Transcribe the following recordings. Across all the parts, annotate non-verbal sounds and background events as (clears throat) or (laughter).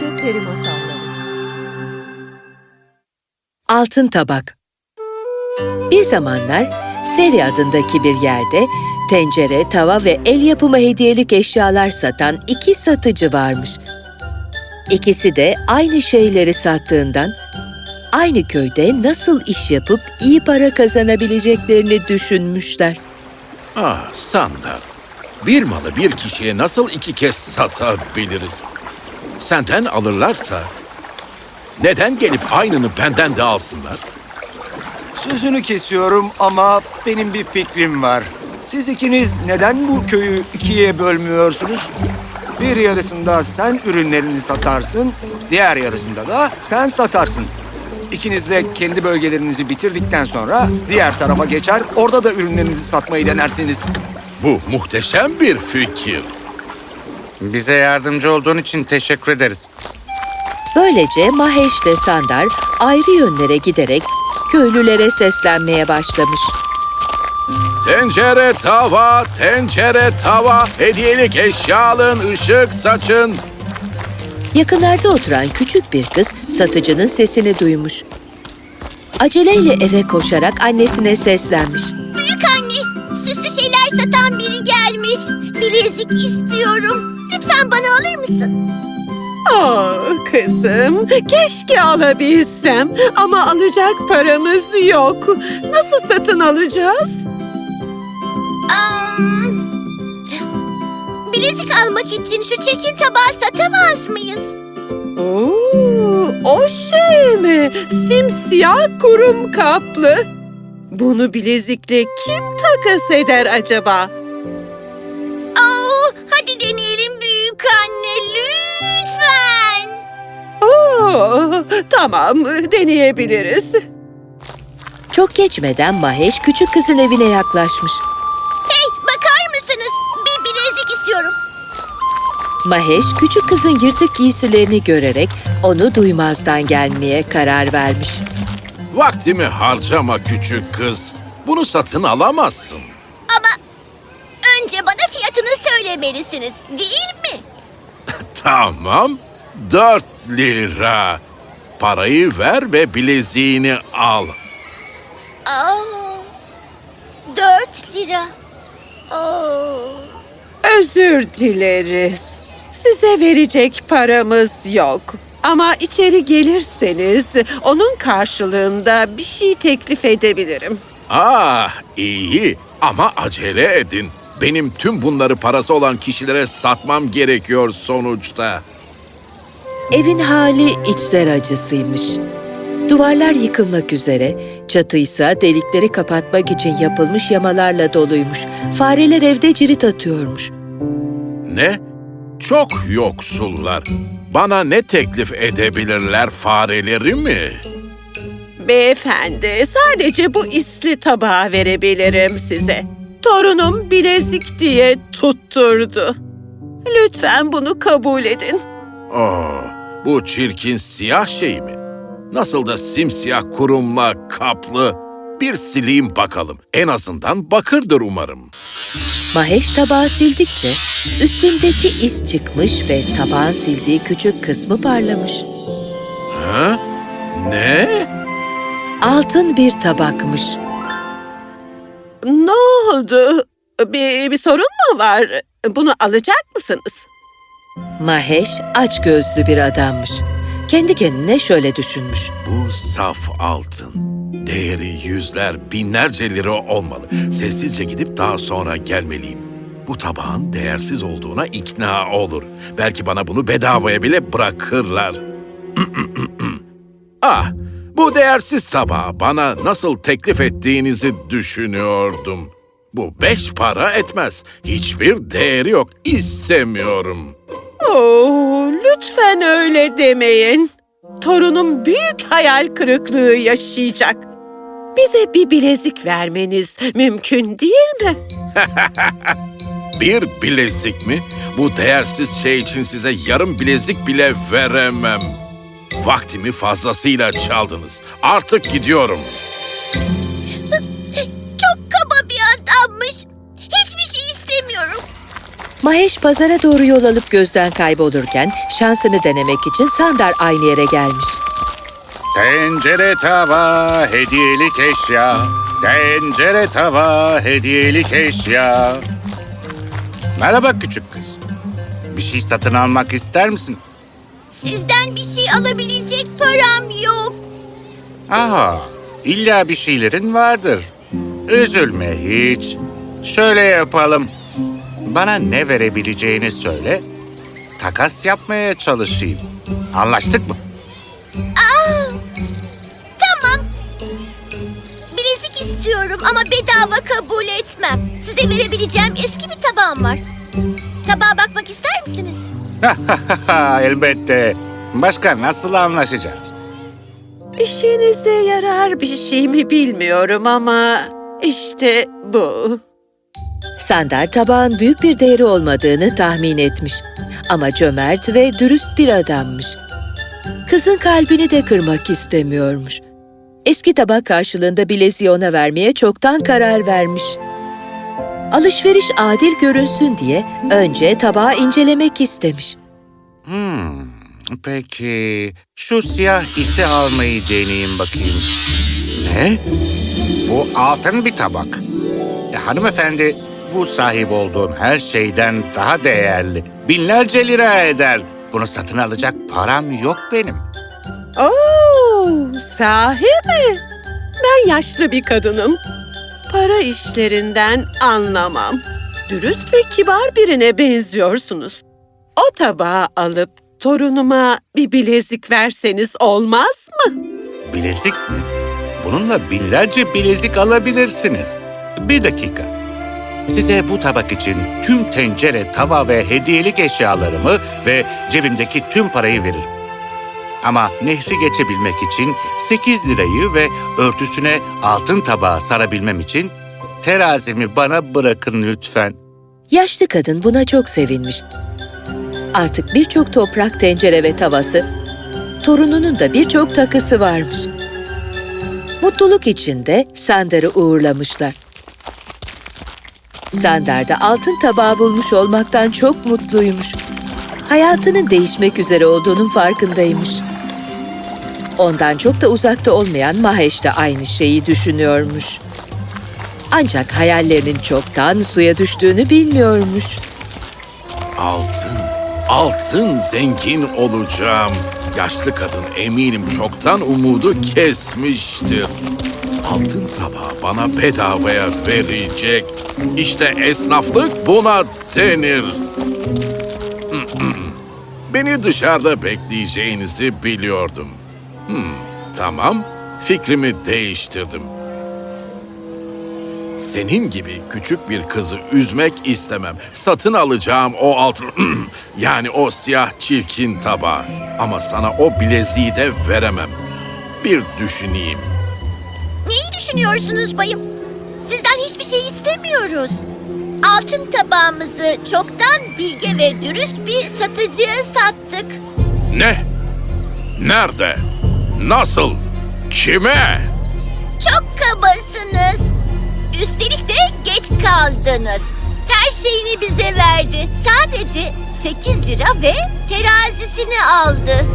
Çocukça Peri Masalları Altın Tabak Bir zamanlar Seri adındaki bir yerde tencere, tava ve el yapımı hediyelik eşyalar satan iki satıcı varmış. İkisi de aynı şeyleri sattığından aynı köyde nasıl iş yapıp iyi para kazanabileceklerini düşünmüşler. Ah Sandal, bir malı bir kişiye nasıl iki kez satabiliriz? Senden alırlarsa neden gelip aynını benden de alsınlar? Sözünü kesiyorum ama benim bir fikrim var. Siz ikiniz neden bu köyü ikiye bölmüyorsunuz? Bir yarısında sen ürünlerini satarsın, diğer yarısında da sen satarsın. İkiniz de kendi bölgelerinizi bitirdikten sonra diğer tarafa geçer, orada da ürünlerinizi satmayı denersiniz. Bu muhteşem bir fikir. Bize yardımcı olduğun için teşekkür ederiz. Böylece Mahesh ile Sandar ayrı yönlere giderek köylülere seslenmeye başlamış. Tencere tava, tencere tava, hediyelik eşya alın, ışık saçın. Yakınlarda oturan küçük bir kız satıcının sesini duymuş. Aceleyle eve koşarak annesine seslenmiş. Büyük anne, süslü şeyler satan biri gelmiş. Bilezik istiyorum. Lütfen bana alır mısın? Aa, kızım, keşke alabilsem ama alacak paramız yok. Nasıl satın alacağız? Am, bilezik almak için şu çirkin tabağı satamaz mıyız? Oo, o şey mi? Simsiyah kurum kaplı. Bunu bilezikle kim takas eder acaba? Oo, tamam, deneyebiliriz. Çok geçmeden Mahesh küçük kızın evine yaklaşmış. Hey, bakar mısınız? Bir bilezik istiyorum. Mahesh küçük kızın yırtık giysilerini görerek onu duymazdan gelmeye karar vermiş. Vaktimi harcama küçük kız. Bunu satın alamazsın. Ama önce bana fiyatını söylemelisiniz, değil mi? (laughs) Tamam, dört lira. Parayı ver ve bileziğini al. Aa, dört lira. Oo. Özür dileriz. Size verecek paramız yok. Ama içeri gelirseniz onun karşılığında bir şey teklif edebilirim. Ah, iyi ama acele edin. Benim tüm bunları parası olan kişilere satmam gerekiyor sonuçta. Evin hali içler acısıymış. Duvarlar yıkılmak üzere, çatıysa delikleri kapatmak için yapılmış yamalarla doluymuş. Fareler evde cirit atıyormuş. Ne? Çok yoksullar. Bana ne teklif edebilirler fareleri mi? Beyefendi, sadece bu isli tabağı verebilirim size. Torunum bilezik diye tutturdu. Lütfen bunu kabul edin. Oh, bu çirkin siyah şey mi? Nasıl da simsiyah kurumla kaplı. Bir sileyim bakalım. En azından bakırdır umarım. Mahesh tabağı sildikçe üstündeki iz çıkmış ve tabağın sildiği küçük kısmı parlamış. Ha? Ne? Altın bir tabakmış. Ne oldu? Bir, bir sorun mu var? Bunu alacak mısınız? Mahesh aç gözlü bir adammış. Kendi kendine şöyle düşünmüş. Bu saf altın. Değeri yüzler, binlerce lira olmalı. Sessizce gidip daha sonra gelmeliyim. Bu tabağın değersiz olduğuna ikna olur. Belki bana bunu bedavaya bile bırakırlar. (clears throat) ah, bu değersiz tabağı bana nasıl teklif ettiğinizi düşünüyordum. Bu beş para etmez. Hiçbir değeri yok. İstemiyorum. Oo, lütfen öyle demeyin. Torunum büyük hayal kırıklığı yaşayacak. Bize bir bilezik vermeniz mümkün değil mi? (laughs) Bir bilezik mi? Bu değersiz şey için size yarım bilezik bile veremem. Vaktimi fazlasıyla çaldınız. Artık gidiyorum. Mahesh pazara doğru yol alıp gözden kaybolurken şansını denemek için Sandar aynı yere gelmiş. Tencere tava hediyelik eşya. Tencere tava hediyelik eşya. Merhaba küçük kız. Bir şey satın almak ister misin? Sizden bir şey alabilecek param yok. Aha, illa bir şeylerin vardır. Üzülme hiç. Şöyle yapalım. Bana ne verebileceğini söyle. Takas yapmaya çalışayım. Anlaştık mı? Tamam. Bilezik istiyorum ama bedava kabul etmem. Size verebileceğim eski bir tabağım var. Tabağa bakmak ister misiniz? (laughs) Elbette. Başka nasıl anlaşacağız? İşinize yarar bir şey mi bilmiyorum ama işte bu. Sandar tabağın büyük bir değeri olmadığını tahmin etmiş. Ama cömert ve dürüst bir adammış. Kızın kalbini de kırmak istemiyormuş. Eski tabak karşılığında bileziği ona vermeye çoktan karar vermiş. Alışveriş adil görünsün diye önce tabağı incelemek istemiş. Hmm, peki şu siyah iti almayı deneyeyim bakayım. Ne? Bu altın bir tabak. E, hanımefendi, bu sahip olduğum her şeyden daha değerli. Binlerce lira eder. Bunu satın alacak param yok benim. Oo, sahi mi? Ben yaşlı bir kadınım. Para işlerinden anlamam. Dürüst ve kibar birine benziyorsunuz. O tabağı alıp torunuma bir bilezik verseniz olmaz mı? Bilezik mi? Bununla binlerce bilezik alabilirsiniz. Bir dakika. Size bu tabak için tüm tencere, tava ve hediyelik eşyalarımı ve cebimdeki tüm parayı veririm. Ama nehri geçebilmek için 8 lirayı ve örtüsüne altın tabağı sarabilmem için terazimi bana bırakın lütfen. Yaşlı kadın buna çok sevinmiş. Artık birçok toprak tencere ve tavası, torununun da birçok takısı varmış. Mutluluk içinde Sandar'ı uğurlamışlar. Sandar da altın tabağı bulmuş olmaktan çok mutluymuş. Hayatının değişmek üzere olduğunun farkındaymış. Ondan çok da uzakta olmayan Mahesh de aynı şeyi düşünüyormuş. Ancak hayallerinin çoktan suya düştüğünü bilmiyormuş. Altın, altın zengin olacağım. Yaşlı kadın eminim çoktan umudu kesmiştir. Altın tabağı bana bedavaya verecek. İşte esnaflık buna denir. Beni dışarıda bekleyeceğinizi biliyordum. Hmm, tamam, fikrimi değiştirdim. Senin gibi küçük bir kızı üzmek istemem. Satın alacağım o altın... (clears throat) yani o siyah çirkin tabağı. Ama sana o bileziği de veremem. Bir düşüneyim. Neyi düşünüyorsunuz bayım? Sizden hiçbir şey istemiyoruz. Altın tabağımızı çoktan bilge ve dürüst bir satıcıya sattık. Ne? Nerede? Nasıl? Kime? Çok kabasınız. Üstelik de geç kaldınız. Her şeyini bize verdi. Sadece 8 lira ve terazisini aldı.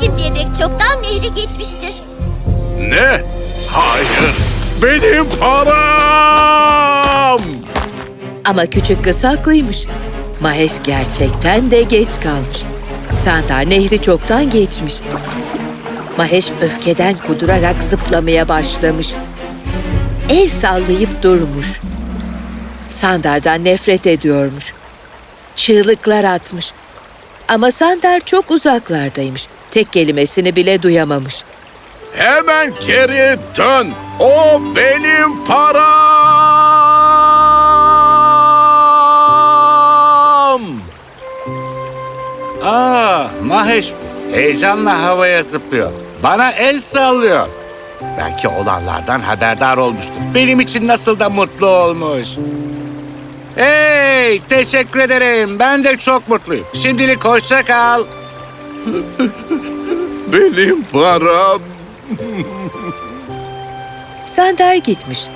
Şimdiye dek çoktan nehri geçmiştir. Ne? Hayır. Benim param! Ama küçük kız haklıymış. Mahesh gerçekten de geç kalmış. Sandar nehri çoktan geçmiş. Mahesh öfkeden kudurarak zıplamaya başlamış. El sallayıp durmuş. Sandar'dan nefret ediyormuş. Çığlıklar atmış. Ama Sandar çok uzaklardaymış. Tek kelimesini bile duyamamış. Hemen geri dön. O benim param! Aa, Mahesh. Heyecanla havaya zıplıyor. Bana el sallıyor. Belki olanlardan haberdar olmuştur. Benim için nasıl da mutlu olmuş. Hey, teşekkür ederim. Ben de çok mutluyum. Şimdilik hoşça kal. (laughs) Benim param. Sandar gitmiş.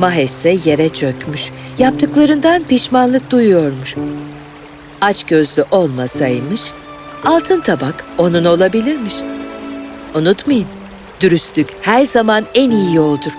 Mahesh ise yere çökmüş. Yaptıklarından pişmanlık duyuyormuş. Aç gözlü olmasaymış, altın tabak onun olabilirmiş. Unutmayın, dürüstlük her zaman en iyi yoldur.